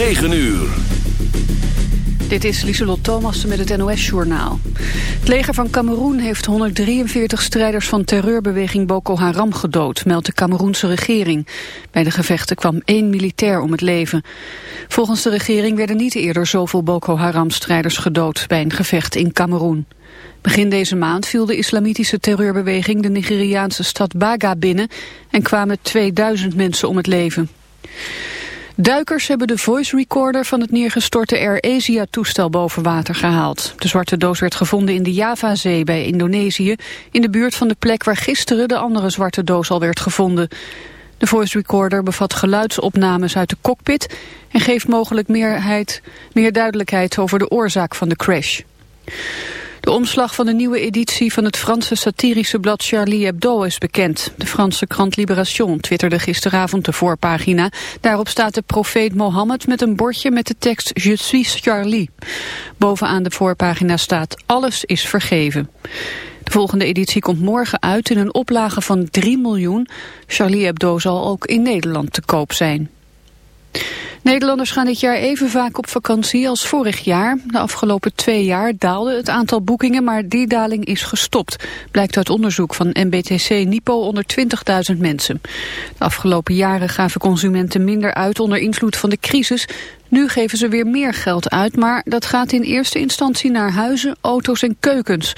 9 uur. Dit is Lieselot Thomassen met het NOS-journaal. Het leger van Cameroen heeft 143 strijders van terreurbeweging Boko Haram gedood, meldt de Cameroense regering. Bij de gevechten kwam één militair om het leven. Volgens de regering werden niet eerder zoveel Boko Haram-strijders gedood bij een gevecht in Cameroen. Begin deze maand viel de islamitische terreurbeweging de Nigeriaanse stad Baga binnen en kwamen 2000 mensen om het leven. Duikers hebben de voice recorder van het neergestorte Air Asia toestel boven water gehaald. De zwarte doos werd gevonden in de Javazee bij Indonesië, in de buurt van de plek waar gisteren de andere zwarte doos al werd gevonden. De voice recorder bevat geluidsopnames uit de cockpit en geeft mogelijk meerheid, meer duidelijkheid over de oorzaak van de crash. De omslag van de nieuwe editie van het Franse satirische blad Charlie Hebdo is bekend. De Franse krant Libération twitterde gisteravond de voorpagina. Daarop staat de profeet Mohammed met een bordje met de tekst Je suis Charlie. Bovenaan de voorpagina staat alles is vergeven. De volgende editie komt morgen uit in een oplage van 3 miljoen. Charlie Hebdo zal ook in Nederland te koop zijn. Nederlanders gaan dit jaar even vaak op vakantie als vorig jaar. De afgelopen twee jaar daalde het aantal boekingen, maar die daling is gestopt. Blijkt uit onderzoek van MBTC Nipo onder 20.000 mensen. De afgelopen jaren gaven consumenten minder uit onder invloed van de crisis. Nu geven ze weer meer geld uit, maar dat gaat in eerste instantie naar huizen, auto's en keukens.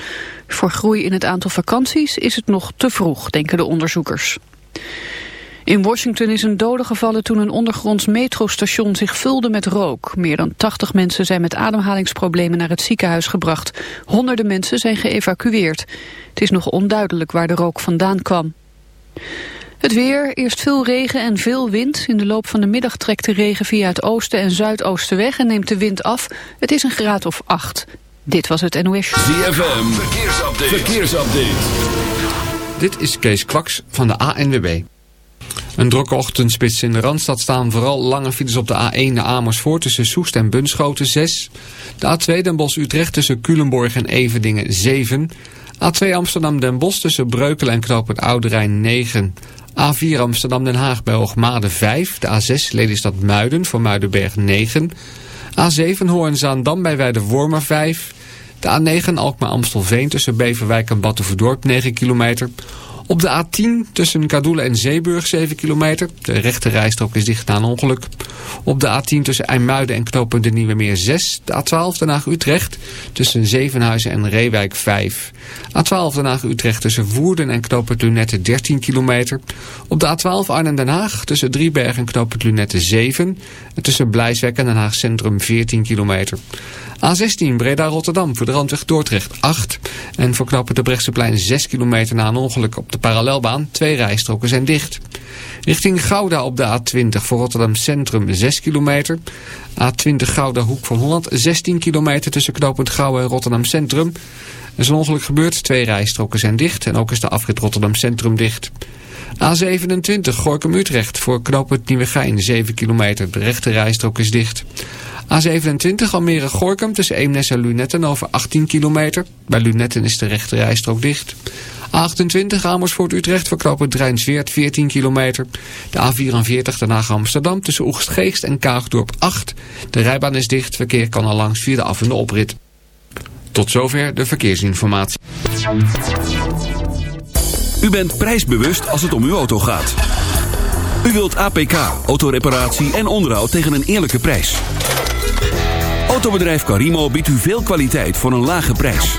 Voor groei in het aantal vakanties is het nog te vroeg, denken de onderzoekers. In Washington is een dode gevallen toen een ondergronds metrostation zich vulde met rook. Meer dan 80 mensen zijn met ademhalingsproblemen naar het ziekenhuis gebracht. Honderden mensen zijn geëvacueerd. Het is nog onduidelijk waar de rook vandaan kwam. Het weer, eerst veel regen en veel wind. In de loop van de middag trekt de regen via het oosten en zuidoosten weg en neemt de wind af. Het is een graad of acht. Dit was het NOS. ZFM, verkeersupdate. verkeersupdate. Dit is Kees Kwaks van de ANWB. Een drukke ochtendspits in de Randstad staan vooral lange files op de A1 naar Amersfoort tussen Soest en Bunschoten 6. De A2 Den Bosch-Utrecht tussen Culemborg en Everdingen 7. A2 Amsterdam-Den Bosch tussen Breukelen en Knoop het Oude Rijn 9. A4 Amsterdam-Den Haag bij Hoogmade 5. De A6 Lelystad-Muiden voor Muidenberg 9. A7 Hoorn-Zaandam bij Weidewormer 5. De A9 Alkmaar-Amstelveen tussen Beverwijk en Battenverdorp 9 kilometer. Op de A10 tussen Kadoelen en Zeeburg 7 kilometer. De rechte rijstrook is dicht na een ongeluk. Op de A10 tussen IJmuiden en knooppunt de Nieuwe Meer 6. De A12 Den Haag-Utrecht tussen Zevenhuizen en Reewijk 5. A12 Den Haag-Utrecht tussen Woerden en knooppunt Lunette 13 kilometer. Op de A12 Arnhem-Den Haag tussen Driebergen en knooppunt Lunette 7. En tussen Blijswijk en Den Haag Centrum 14 kilometer. A16 Breda-Rotterdam voor de randweg Dordrecht 8. En voor knooppunt de Brechtseplein 6 kilometer na een ongeluk op de parallelbaan. Twee rijstroken zijn dicht. Richting Gouda op de A20 voor Rotterdam Centrum 6 kilometer. A20 Gouda Hoek van Holland 16 kilometer tussen knooppunt Gouwen en Rotterdam Centrum. Er is een ongeluk gebeurd, twee rijstroken zijn dicht en ook is de afrit Rotterdam Centrum dicht. A27 Gorkum-Utrecht voor knooppunt Nieuwegein 7 kilometer. De rechte rijstrook is dicht. A27 Almere-Gorkum tussen Eemnes en Lunetten over 18 kilometer. Bij Lunetten is de rechte rijstrook dicht. A28 Amersfoort-Utrecht voor knooppunt Rijnsweert 14 kilometer. De A44 Den Haag Amsterdam tussen Oegstgeest en Kaagdorp 8. De rijbaan is dicht, verkeer kan al langs via de af- en de oprit. Tot zover de verkeersinformatie. U bent prijsbewust als het om uw auto gaat. U wilt APK, autoreparatie en onderhoud tegen een eerlijke prijs. Autobedrijf Carimo biedt u veel kwaliteit voor een lage prijs.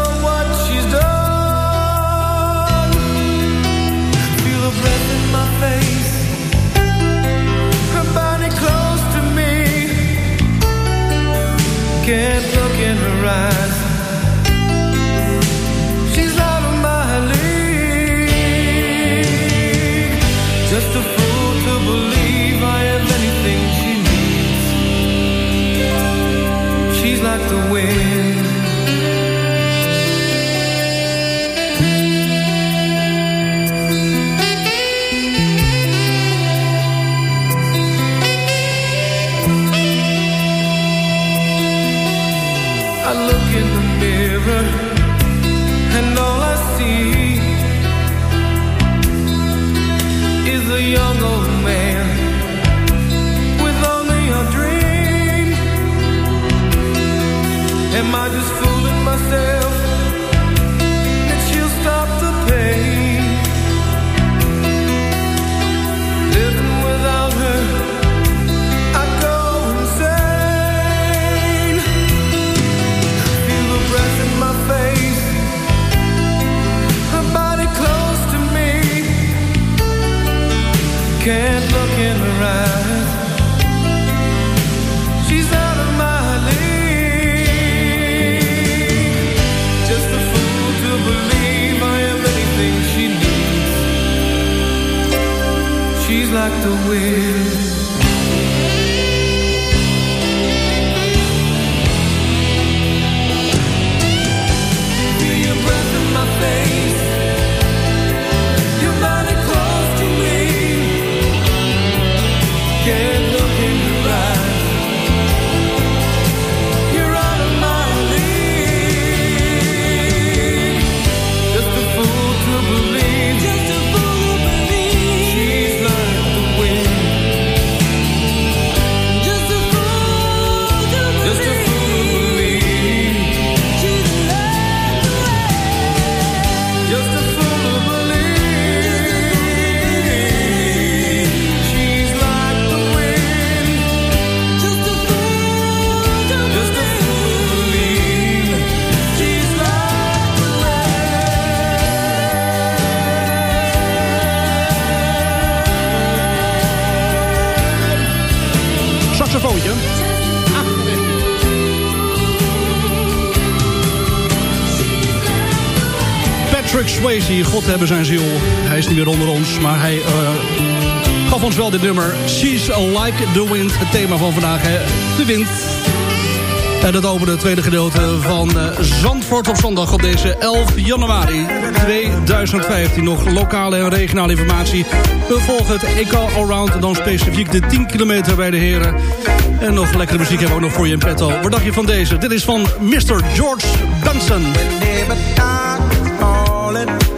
Can't Am I just fooling myself She's like the wind. Swayze, God hebben zijn ziel. Hij is niet meer onder ons, maar hij eh, gaf ons wel dit nummer. She's like the wind, het thema van vandaag, hè? de wind. En dat opende het tweede gedeelte van eh, Zandvoort op zondag op deze 11 januari 2015. Nog lokale en regionale informatie. We volgen het Eco Allround en dan specifiek de 10 kilometer bij de heren. En nog lekkere muziek hebben we ook nog voor je in petto. Wat je van deze? Dit is van Mr. George Benson. And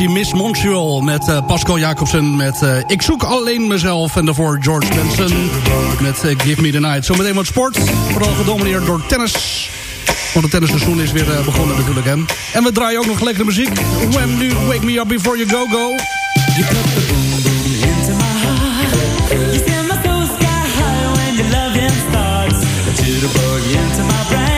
Miss Montreal met eh, Pascal Jacobsen met eh, Ik zoek alleen mezelf. En daarvoor George Benson met eh, Give Me The Night. Zometeen wat sport, vooral gedomineerd door tennis. Want het tennisseizoen is weer begonnen natuurlijk. Hè. En we draaien ook nog lekkere muziek. When You Wake Me Up Before You Go Go. You put the boom into my heart. You my soul high when starts. Jitterbug into my.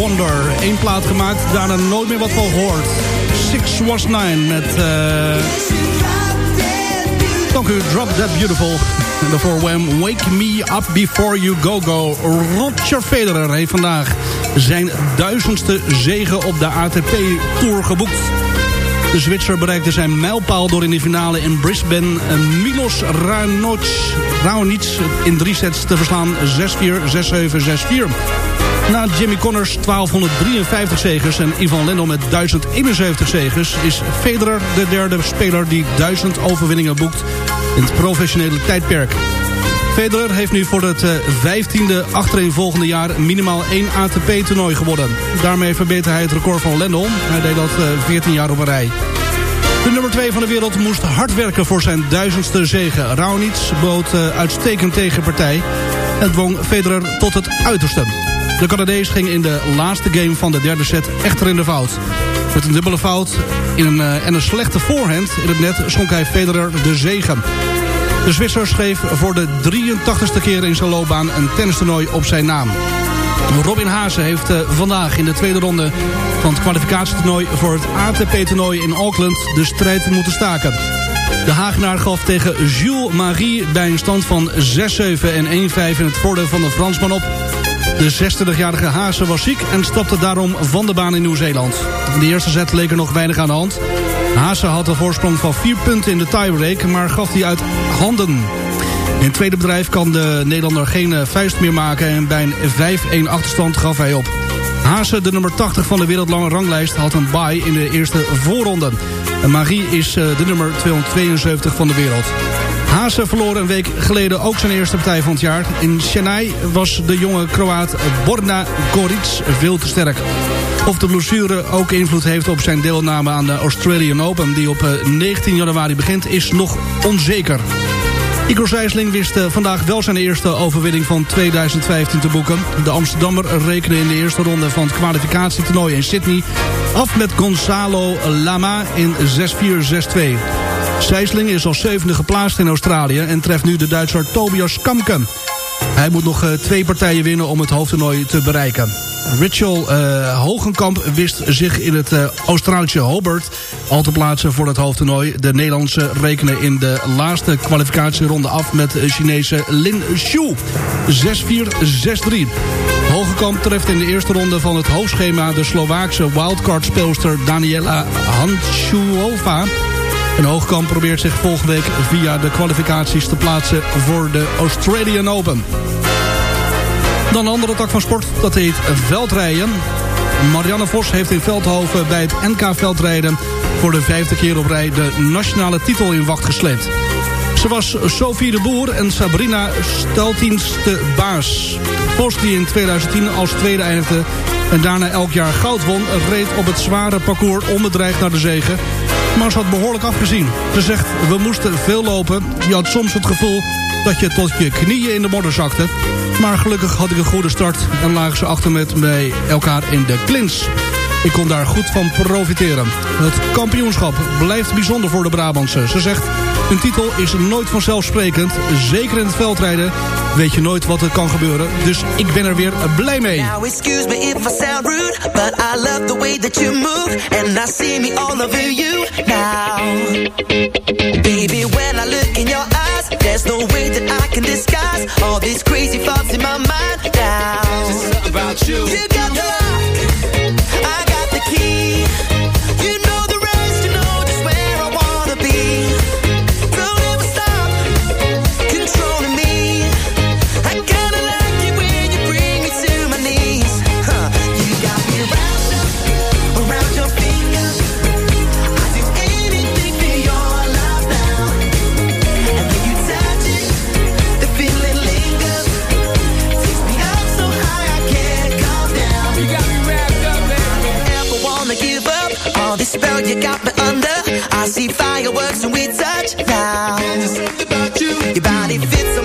Wonder. Eén plaat gemaakt, daarna nooit meer wat van gehoord. Six was nine met... eh Dank u, Drop That Beautiful. En daarvoor Wham, Wake Me Up Before You Go Go. Roger Federer heeft vandaag zijn duizendste zege op de ATP-tour geboekt. De Zwitser bereikte zijn mijlpaal door in de finale in Brisbane... eh, Milos Raonic, Raonic in drie sets te verslaan 6-4, 6-7, 6-4. Na Jimmy Connors 1253 zegers en Ivan Lendl met 1071 zegers... is Federer de derde speler die 1000 overwinningen boekt in het professionele tijdperk. Federer heeft nu voor het eh, vijftiende achtereenvolgende jaar minimaal één ATP-toernooi gewonnen. Daarmee verbeterde hij het record van Lendl. Hij deed dat eh, 14 jaar op een rij. De nummer 2 van de wereld moest hard werken voor zijn duizendste zege. Raonic bood eh, uitstekend tegenpartij en dwong Federer tot het uiterste. De Canadees ging in de laatste game van de derde set echter in de fout. Met een dubbele fout in een, eh, en een slechte voorhand in het net schonk hij Federer de zegen. De Zwitser schreef voor de 83ste keer in zijn loopbaan een tennistoernooi op zijn naam. Robin Haase heeft eh, vandaag in de tweede ronde van het kwalificatietoernooi voor het ATP-toernooi in Auckland de strijd moeten staken. De Hagenaar gaf tegen Jules Marie bij een stand van 6-7 en 1-5 in het voordeel van de Fransman op. De 26-jarige Haase was ziek en stapte daarom van de baan in Nieuw-Zeeland. De eerste set leek er nog weinig aan de hand. Haase had een voorsprong van 4 punten in de tiebreak, maar gaf die uit handen. In het tweede bedrijf kan de Nederlander geen eh, vuist meer maken... en bij een 5-1 achterstand gaf hij op. Haase, de nummer 80 van de wereldlange ranglijst... had een bye in de eerste voorronde. Marie is eh, de nummer 272 van de wereld. Haase verloor een week geleden ook zijn eerste partij van het jaar. In Chennai was de jonge Kroaat Borna Goric veel te sterk. Of de blessure ook invloed heeft op zijn deelname aan de Australian Open... die op eh, 19 januari begint, is nog onzeker. Igor Sijsling wist eh, vandaag wel zijn eerste overwinning van 2015 te boeken. De Amsterdammer rekende in de eerste ronde van het kwalificatietoernooi in Sydney... af met Gonzalo Lama in 6-4-6-2. Sijsling is als zevende geplaatst in Australië... en treft nu de Duitser Tobias Kamken. Hij moet nog eh, twee partijen winnen om het hoofdtoernooi te bereiken. Rachel eh, Hogenkamp wist zich in het eh, Australische Hobart al te plaatsen voor het hoofdtoernooi. De Nederlandse rekenen in de laatste kwalificatieronde af met Chinese Lin Shu. 6-4, 6-3. Hogenkamp treft in de eerste ronde van het hoofdschema de Slovaakse wildcard-speelster Daniela Hanchuova. En Hoogkamp probeert zich volgende week via de kwalificaties te plaatsen voor de Australian Open. Dan een andere tak van sport, dat heet veldrijden. Marianne Vos heeft in Veldhoven bij het NK veldrijden... voor de vijfde keer op rij de nationale titel in wacht gesleept. Ze was Sophie de Boer en Sabrina Steltiens de baas. Vos die in 2010 als tweede eindigde en daarna elk jaar goud won... reed op het zware parcours onbedreigd naar de zegen. Maar ze had behoorlijk afgezien. Ze zegt, we moesten veel lopen. Je had soms het gevoel dat je tot je knieën in de modder zakte. Maar gelukkig had ik een goede start en lagen ze achter met mij elkaar in de klins. Ik kon daar goed van profiteren. Het kampioenschap blijft bijzonder voor de Brabantse. Ze zegt, een titel is nooit vanzelfsprekend. Zeker in het veldrijden weet je nooit wat er kan gebeuren. Dus ik ben er weer blij mee. Now excuse me if I sound rude, but I love the way that you move, and I see me all over you now. Baby, when I look in your eyes, there's no way that I can disguise all these crazy thoughts in my mind now. Just about you. You got the fireworks when we touch now. Your body fits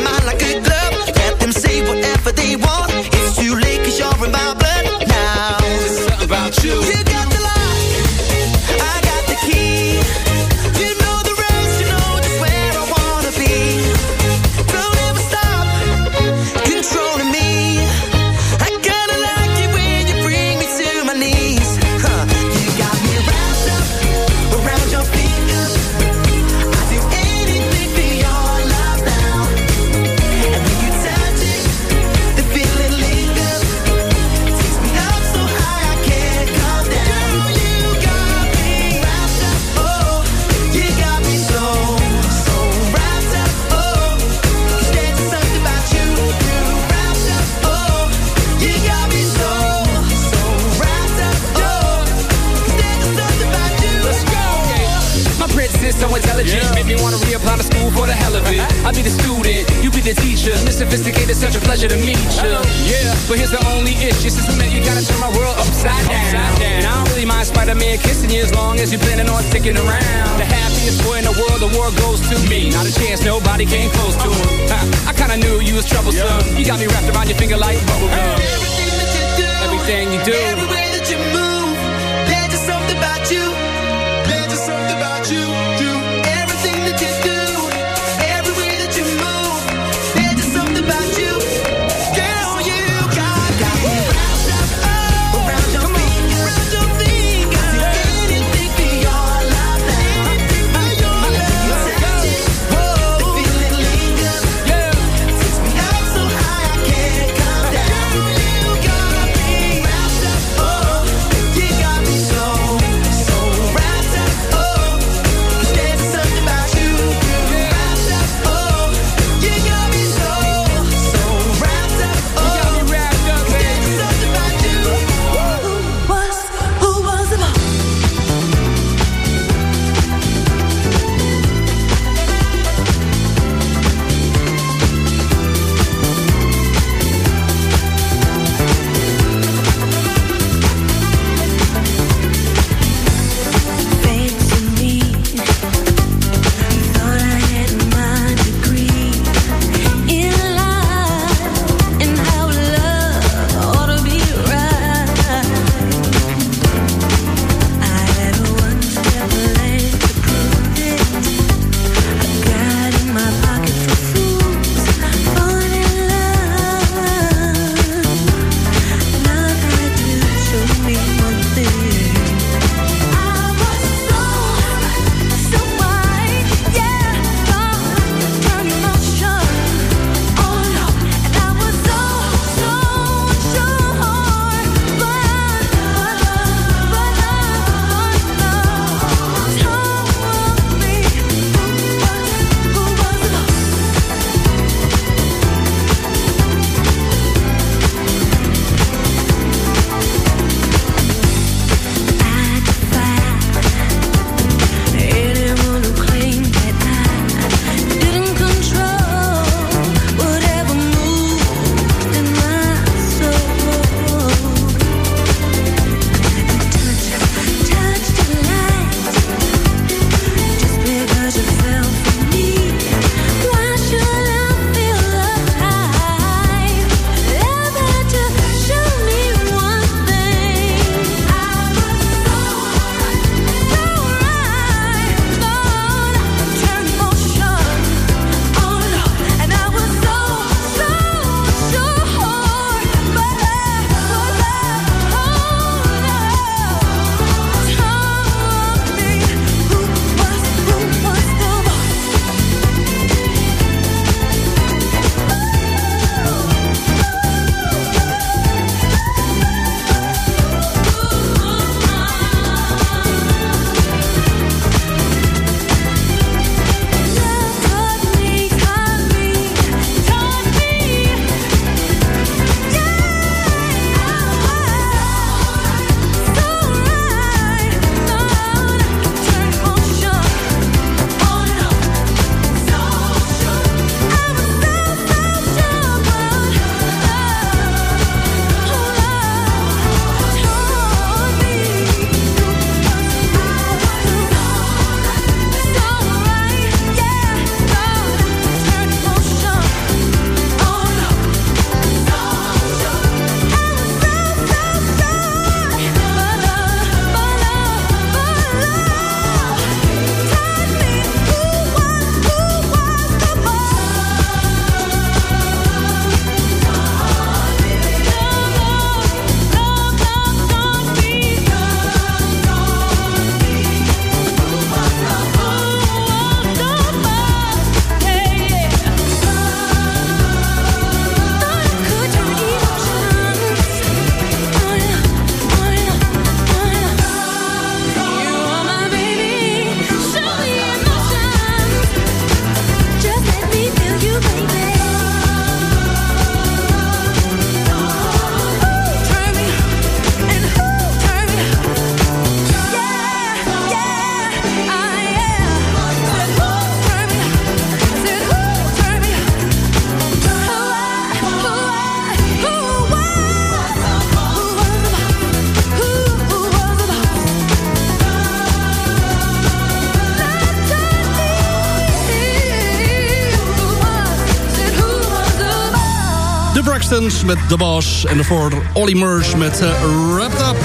met The Boss. En daarvoor Olly Murs met uh, Wrapped Up.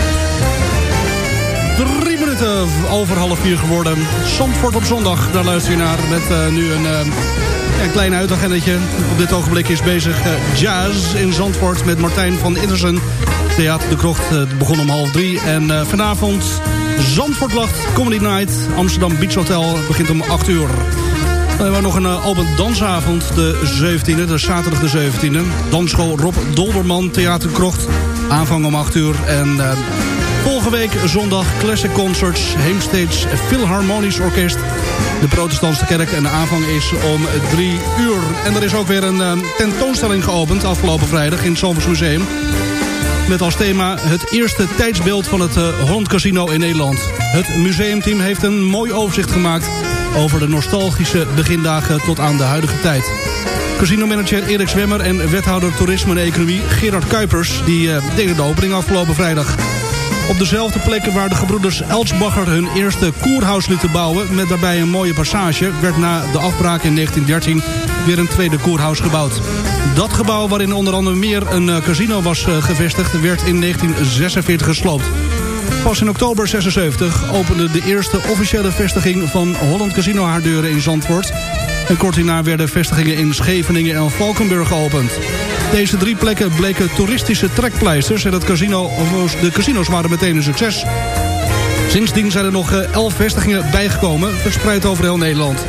Drie minuten over half vier geworden. Zandvoort op zondag, daar luister je naar. Met uh, nu een, uh, een klein uitagendetje. Op dit ogenblik is bezig jazz in Zandvoort met Martijn van Ittersen. Theater de Krocht begon om half drie. En vanavond Zandvoort Lacht Comedy Night. Amsterdam Beach Hotel begint om acht uur. We hebben nog een uh, Albert Dansavond, de 17e, de zaterdag de 17e. Dansschool Rob Dolderman, Theater Krocht. Aanvang om 8 uur. En uh, volgende week zondag Classic Concerts, Heemsteeds Philharmonisch Orkest. De protestantse kerk en de aanvang is om 3 uur. En er is ook weer een uh, tentoonstelling geopend afgelopen vrijdag in het Zalvers Museum. Met als thema het eerste tijdsbeeld van het Casino in Nederland. Het museumteam heeft een mooi overzicht gemaakt over de nostalgische begindagen tot aan de huidige tijd. Casino-manager Erik Zwemmer en wethouder toerisme en economie Gerard Kuipers... die uh, deden de opening afgelopen vrijdag. Op dezelfde plekken waar de gebroeders Elsbacher hun eerste koerhuis lieten bouwen... met daarbij een mooie passage... werd na de afbraak in 1913 weer een tweede koerhuis gebouwd. Dat gebouw waarin onder andere meer een uh, casino was uh, gevestigd... werd in 1946 gesloopt. Pas in oktober 76 opende de eerste officiële vestiging van Holland Casino haar deuren in Zandvoort. En kort hierna werden vestigingen in Scheveningen en Valkenburg geopend. Deze drie plekken bleken toeristische trekpleisters en het casino, de casino's waren meteen een succes. Sindsdien zijn er nog 11 vestigingen bijgekomen, verspreid over heel Nederland.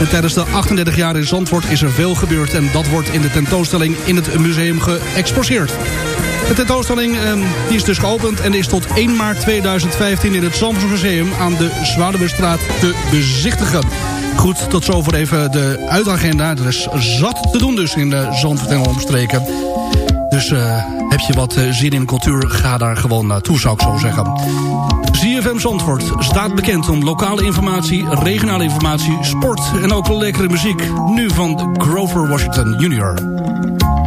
En tijdens de 38 jaar in Zandvoort is er veel gebeurd... en dat wordt in de tentoonstelling in het museum geëxposeerd. De tentoonstelling eh, die is dus geopend en is tot 1 maart 2015 in het Zandvoort Museum aan de Zwaardebestraat te bezichtigen. Goed, tot zover even de uitagenda. Er is zat te doen dus in de Zandvoort en omstreken. Dus uh, heb je wat uh, zin in cultuur, ga daar gewoon naartoe zou ik zo zeggen. ZFM Zandvoort staat bekend om lokale informatie, regionale informatie, sport en ook lekkere muziek. Nu van Grover Washington Jr.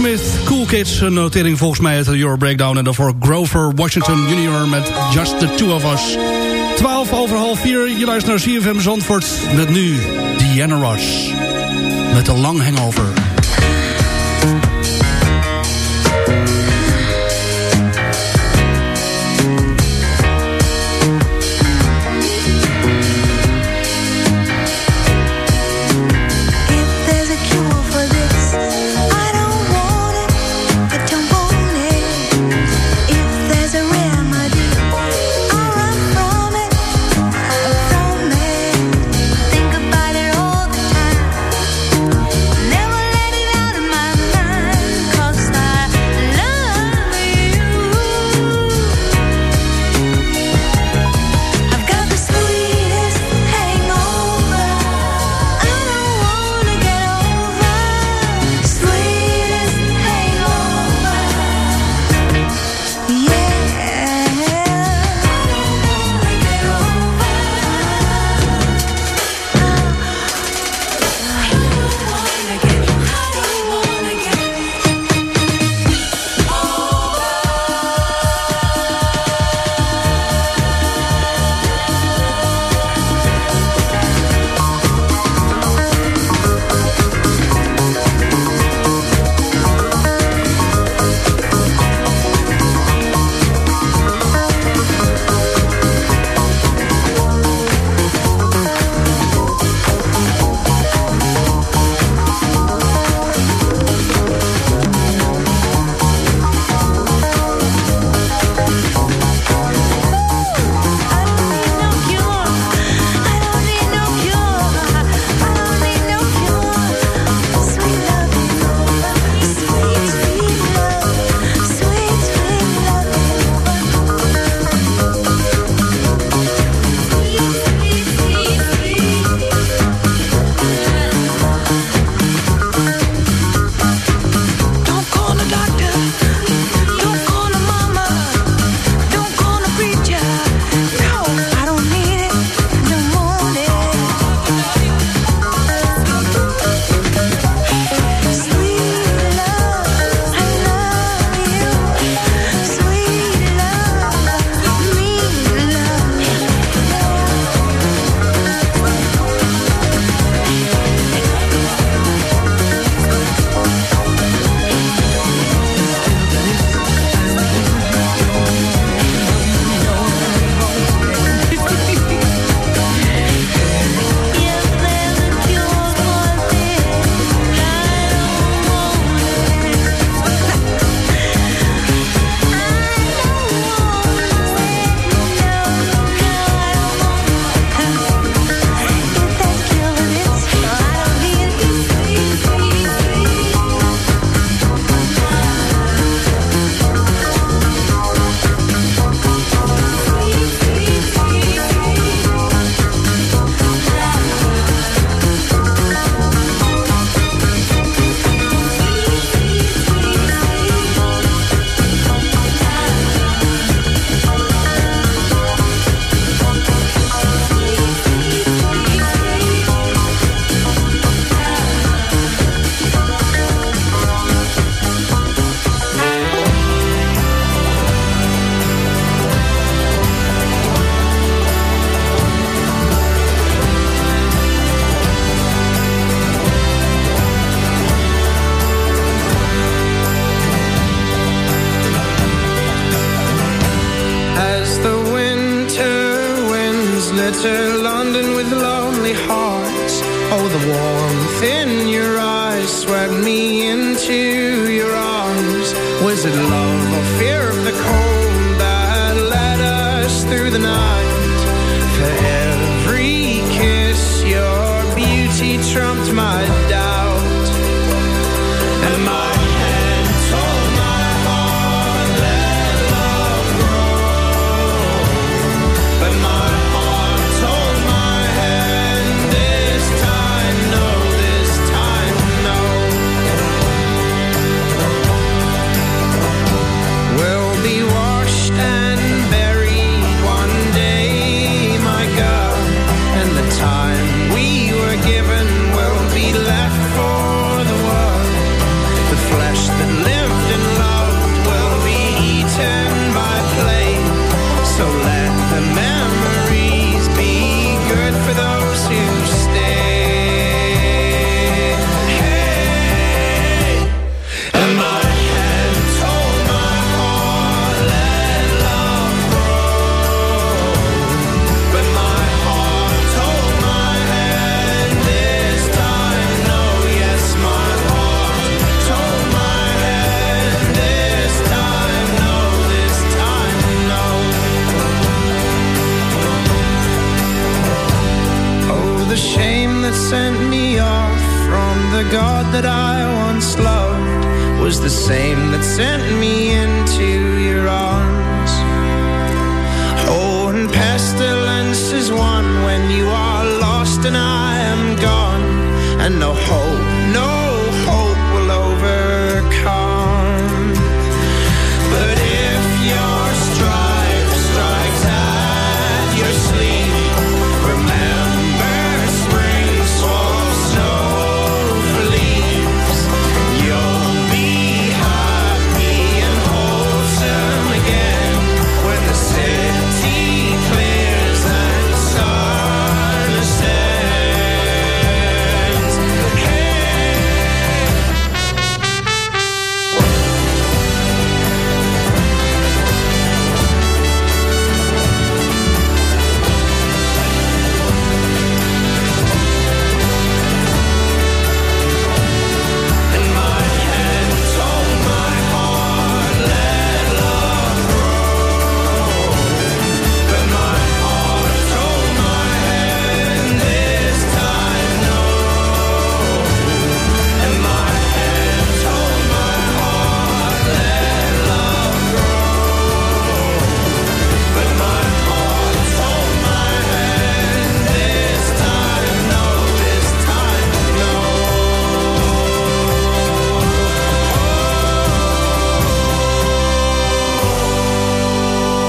Smith, Cool Kids. Een notering volgens mij uit de Euro Breakdown. En daarvoor Grover Washington Jr. met Just the Two of Us. 12 over half vier Je luistert naar CFM Zandvoort. Met nu Diana Ross. Met een lang hangover.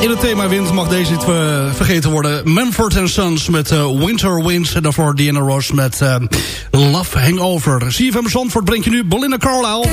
In het thema wind mag deze niet eh, vergeten worden. Manford Sons met eh, Winter Winds. En daarvoor Diana Ross met eh, Love Hangover. CFM Zandvoort brengt je nu Belinda Carlisle.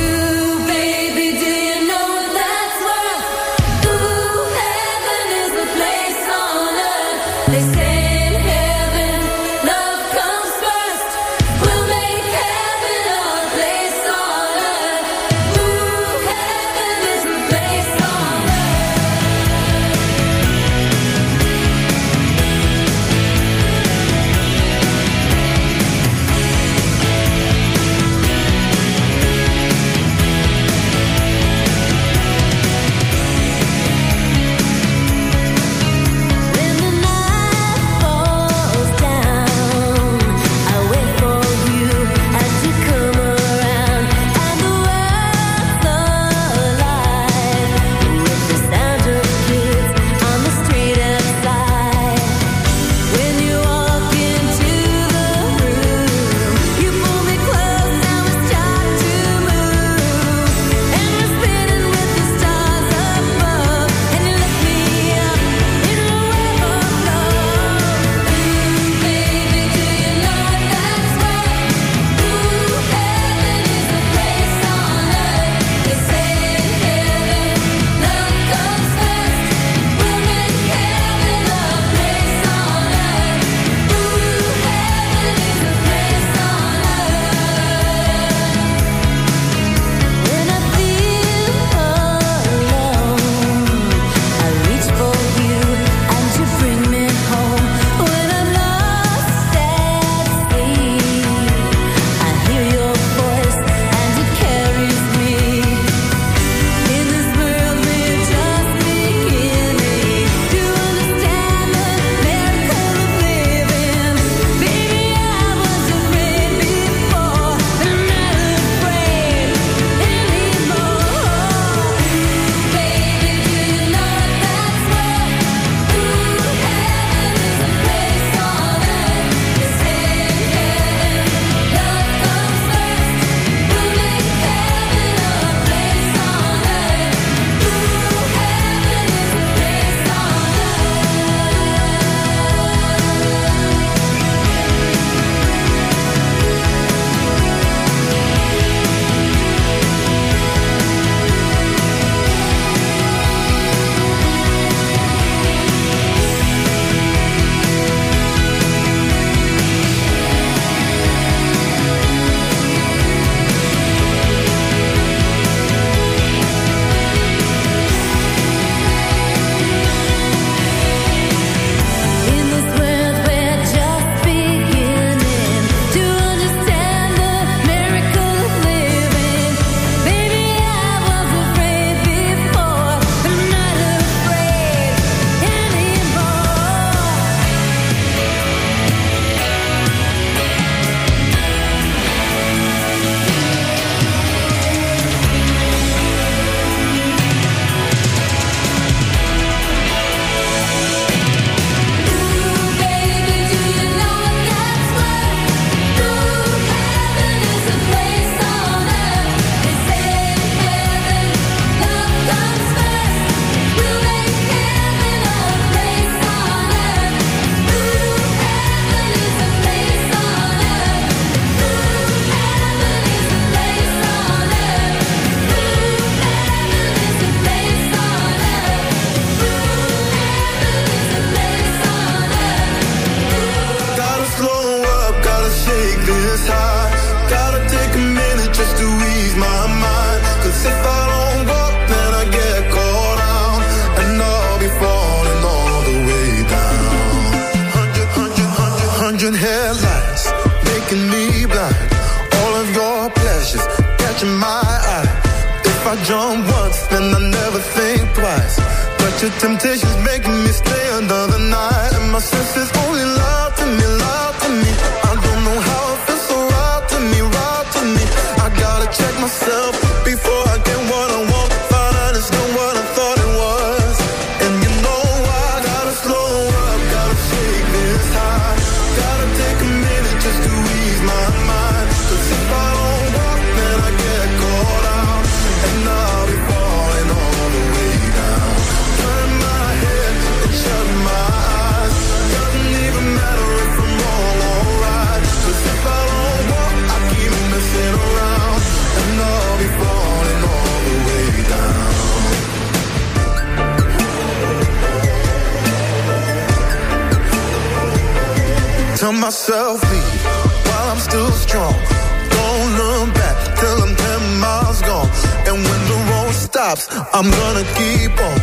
stops. I'm gonna keep on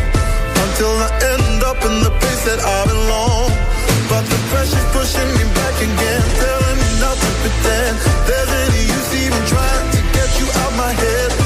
until I end up in the place that I belong. But the pressure's pushing me back again, telling me not to pretend. There's any use even trying to get you out my head.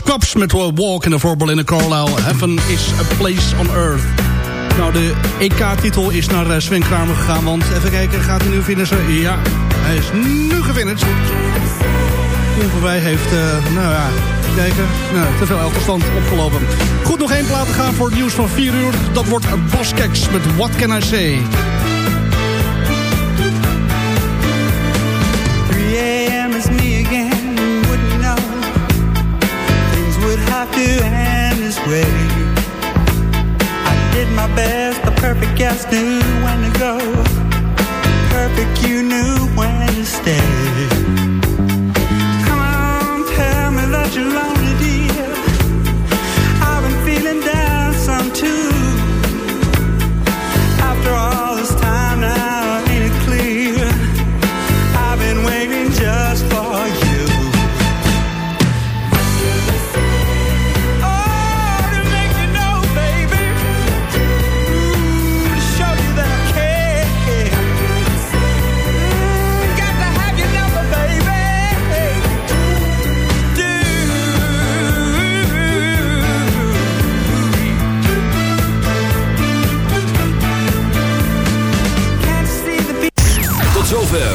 was met met Walk in the Voorbal in a Carlisle. Heaven is a place on earth. Nou, de EK-titel is naar eh, Sven Kramer gegaan. Want even kijken, gaat hij nu finishen? Ja, hij is nu gefinished. Koen voorbij heeft, uh, nou ja, kijken. Nou, te veel achterstand opgelopen. Goed, nog één plaat te gaan voor het nieuws van 4 uur. Dat wordt Boskeks met What Can I Say. and his way. I did my best, the perfect guest knew when to go. Perfect, you knew when to stay. Come on, tell me that you're lonely, dear. I've been feeling down some too.